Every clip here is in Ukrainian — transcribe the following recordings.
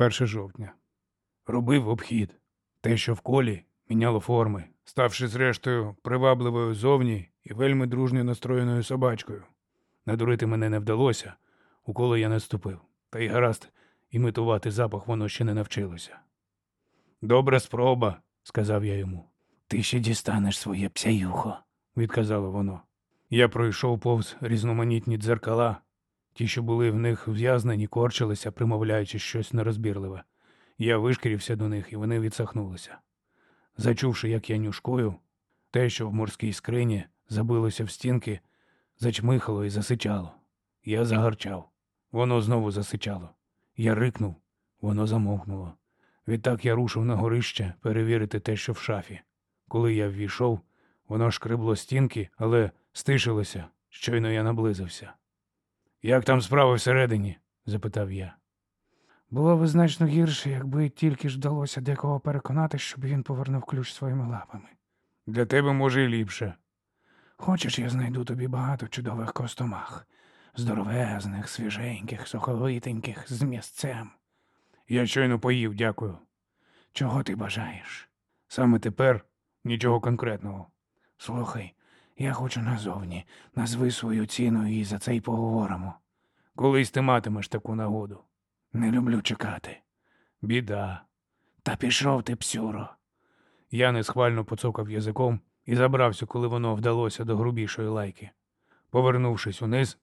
1 жовтня. Робив обхід. Те, що в колі, міняло форми, ставши зрештою привабливою зовні і вельми дружньо настроєною собачкою. Надурити мене не вдалося, у коло я не ступив, та й гаразд, імітувати запах воно ще не навчилося. Добра спроба, сказав я йому. Ти ще дістанеш своє псяюхо. відказало воно. Я пройшов повз різноманітні дзеркала. Ті, що були в них в'язнені, корчилися, примовляючи щось нерозбірливе. Я вишкірився до них, і вони відсахнулися. Зачувши, як я нюшкою, те, що в морській скрині забилося в стінки, зачмихало і засичало. Я загарчав. Воно знову засичало. Я рикнув, воно замовкнуло. Відтак я рушив на горище перевірити те, що в шафі. Коли я ввійшов, воно шкрибло стінки, але стишилося, щойно я наблизився. Як там справи всередині? запитав я. Було б значно гірше, якби тільки ж вдалося декого переконати, щоб він повернув ключ своїми лапами. Для тебе, може, і ліпше. Хочеш, я знайду тобі багато чудових костомах, здоровезних, свіженьких, суховитеньких, з місцем. Я щойно поїв, дякую. Чого ти бажаєш? Саме тепер нічого конкретного. Слухай, я хочу назовні. Назви свою ціну і за це й поговоримо. Колись ти матимеш таку нагоду. Не люблю чекати. Біда. Та пішов ти, псюро. Я несхвально поцокав язиком і забрався, коли воно вдалося до грубішої лайки. Повернувшись униз,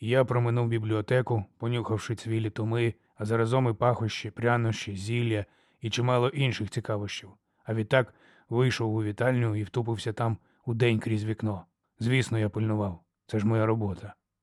я проминув бібліотеку, понюхавши цвілі томи, а заразом і пахощі, прянощі, зілля і чимало інших цікавощів. А відтак вийшов у вітальню і втупився там у день крізь вікно. Звісно, я пильнував. Це ж моя робота.